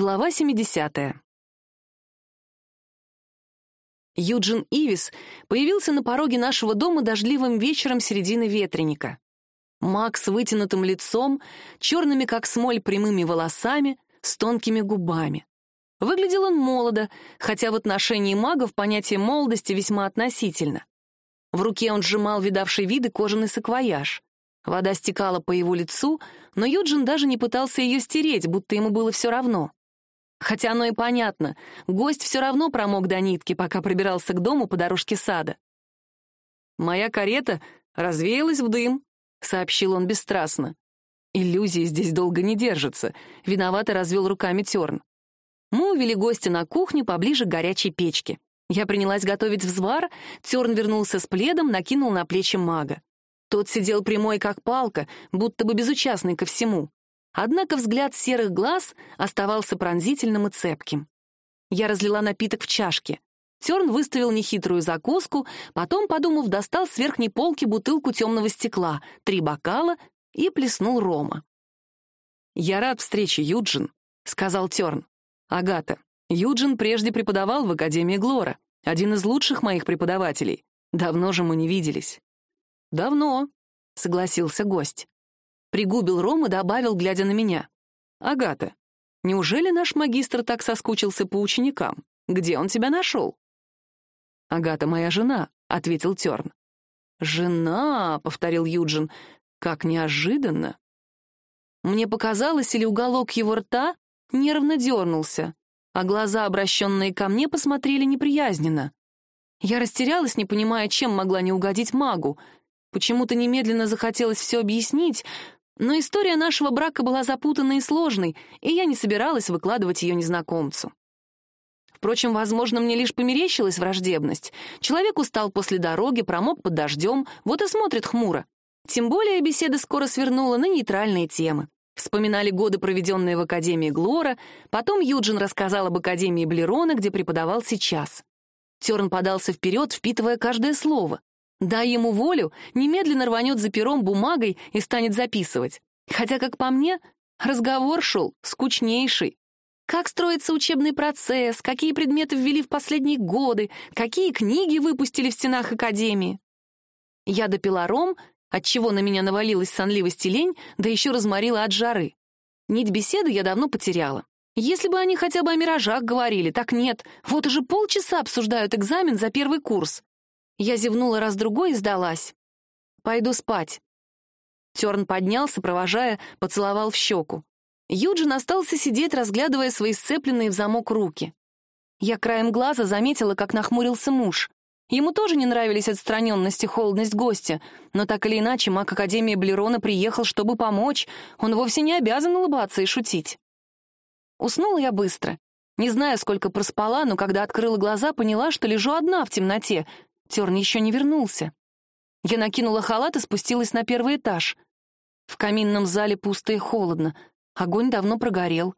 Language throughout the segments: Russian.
Глава 70. Юджин Ивис появился на пороге нашего дома дождливым вечером середины ветреника. Макс вытянутым лицом, черными как смоль прямыми волосами, с тонкими губами. Выглядел он молодо, хотя в отношении магов понятие молодости весьма относительно. В руке он сжимал видавший виды кожаный саквояж. Вода стекала по его лицу, но Юджин даже не пытался ее стереть, будто ему было все равно. Хотя оно и понятно, гость все равно промок до нитки, пока пробирался к дому по дорожке сада. «Моя карета развеялась в дым», — сообщил он бесстрастно. «Иллюзии здесь долго не держатся», — виновато развел руками Терн. Мы увели гостя на кухню поближе к горячей печке. Я принялась готовить взвар, Терн вернулся с пледом, накинул на плечи мага. Тот сидел прямой, как палка, будто бы безучастный ко всему. Однако взгляд серых глаз оставался пронзительным и цепким. Я разлила напиток в чашке. Терн выставил нехитрую закуску, потом, подумав, достал с верхней полки бутылку темного стекла, три бокала и плеснул рома. «Я рад встрече, Юджин», — сказал Терн. «Агата, Юджин прежде преподавал в Академии Глора, один из лучших моих преподавателей. Давно же мы не виделись». «Давно», — согласился гость. Пригубил ром и добавил, глядя на меня. «Агата, неужели наш магистр так соскучился по ученикам? Где он тебя нашел?» «Агата моя жена», — ответил Терн. «Жена», — повторил Юджин, — «как неожиданно». Мне показалось, или уголок его рта нервно дернулся, а глаза, обращенные ко мне, посмотрели неприязненно. Я растерялась, не понимая, чем могла не угодить магу. Почему-то немедленно захотелось все объяснить, но история нашего брака была запутанной и сложной, и я не собиралась выкладывать ее незнакомцу. Впрочем, возможно, мне лишь померещилась враждебность. Человек устал после дороги, промок под дождем, вот и смотрит хмуро. Тем более беседа скоро свернула на нейтральные темы. Вспоминали годы, проведенные в Академии Глора, потом Юджин рассказал об Академии Блерона, где преподавал сейчас. Терн подался вперед, впитывая каждое слово. Дай ему волю, немедленно рванет за пером бумагой и станет записывать. Хотя, как по мне, разговор шел скучнейший. Как строится учебный процесс, какие предметы ввели в последние годы, какие книги выпустили в стенах Академии. Я допила ром, отчего на меня навалилась сонливость и лень, да еще разморила от жары. Нить беседы я давно потеряла. Если бы они хотя бы о миражах говорили, так нет. Вот уже полчаса обсуждают экзамен за первый курс. Я зевнула раз-другой и сдалась. «Пойду спать». Терн поднялся, провожая, поцеловал в щеку. Юджин остался сидеть, разглядывая свои сцепленные в замок руки. Я краем глаза заметила, как нахмурился муж. Ему тоже не нравились отстраненность и холодность гостя, но так или иначе маг Академии Блерона приехал, чтобы помочь. Он вовсе не обязан улыбаться и шутить. Уснула я быстро. Не знаю, сколько проспала, но когда открыла глаза, поняла, что лежу одна в темноте, Терн еще не вернулся. Я накинула халат и спустилась на первый этаж. В каминном зале пусто и холодно. Огонь давно прогорел.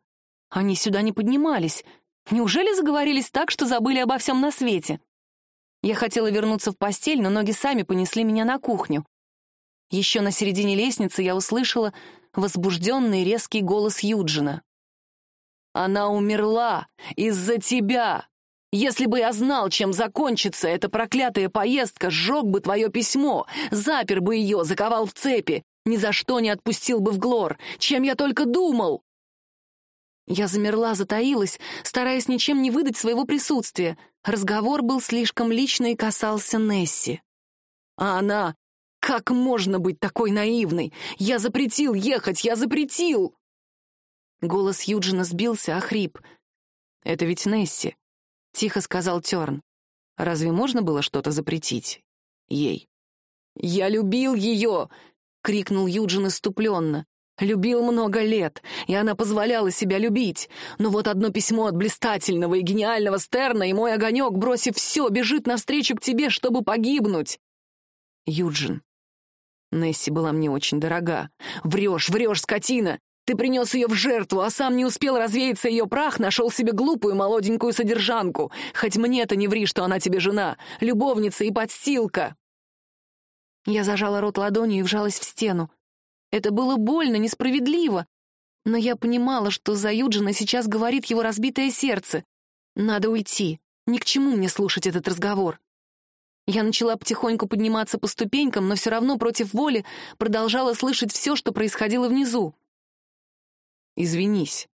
Они сюда не поднимались. Неужели заговорились так, что забыли обо всем на свете? Я хотела вернуться в постель, но ноги сами понесли меня на кухню. Еще на середине лестницы я услышала возбужденный резкий голос Юджина. «Она умерла из-за тебя!» Если бы я знал, чем закончится эта проклятая поездка, сжег бы твое письмо, запер бы ее, заковал в цепи, ни за что не отпустил бы в Глор. Чем я только думал!» Я замерла, затаилась, стараясь ничем не выдать своего присутствия. Разговор был слишком личный и касался Несси. А она... Как можно быть такой наивной? Я запретил ехать, я запретил! Голос Юджина сбился, охрип. Это ведь Несси. — тихо сказал Терн. «Разве можно было что-то запретить? Ей?» «Я любил ее!» — крикнул Юджин иступленно. «Любил много лет, и она позволяла себя любить. Но вот одно письмо от блистательного и гениального Стерна, и мой огонек, бросив все, бежит навстречу к тебе, чтобы погибнуть!» «Юджин, Несси была мне очень дорога. Врешь, врешь, скотина! Ты принес ее в жертву, а сам не успел развеяться ее прах, нашел себе глупую молоденькую содержанку. Хоть мне-то не ври, что она тебе жена, любовница и подстилка. Я зажала рот ладонью и вжалась в стену. Это было больно, несправедливо. Но я понимала, что за Юджина сейчас говорит его разбитое сердце. Надо уйти. Ни к чему мне слушать этот разговор. Я начала потихоньку подниматься по ступенькам, но все равно против воли продолжала слышать все, что происходило внизу. «Извинись».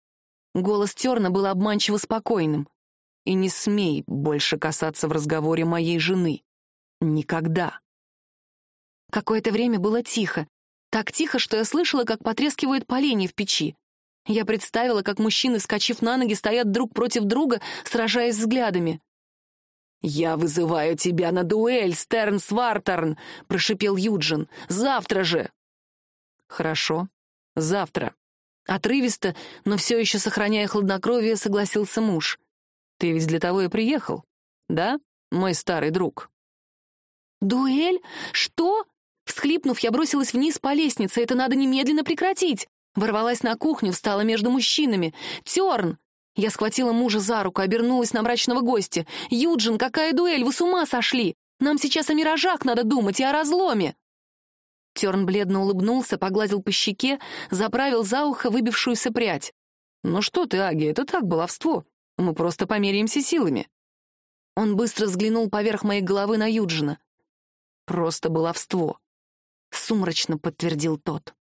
Голос Терна был обманчиво спокойным. «И не смей больше касаться в разговоре моей жены. Никогда». Какое-то время было тихо. Так тихо, что я слышала, как потрескивают поленья в печи. Я представила, как мужчины, вскочив на ноги, стоят друг против друга, сражаясь взглядами. «Я вызываю тебя на дуэль, Стерн Свартерн!» — прошипел Юджин. «Завтра же!» «Хорошо, завтра». Отрывисто, но все еще сохраняя хладнокровие, согласился муж. «Ты ведь для того и приехал, да, мой старый друг?» «Дуэль? Что?» Всхлипнув, я бросилась вниз по лестнице. Это надо немедленно прекратить. Ворвалась на кухню, встала между мужчинами. «Терн! Я схватила мужа за руку, обернулась на мрачного гостя. «Юджин, какая дуэль? Вы с ума сошли! Нам сейчас о миражах надо думать и о разломе!» Терн бледно улыбнулся, погладил по щеке, заправил за ухо выбившуюся прядь. «Ну что ты, Аги, это так, баловство. Мы просто померяемся силами». Он быстро взглянул поверх моей головы на Юджина. «Просто баловство», — сумрачно подтвердил тот.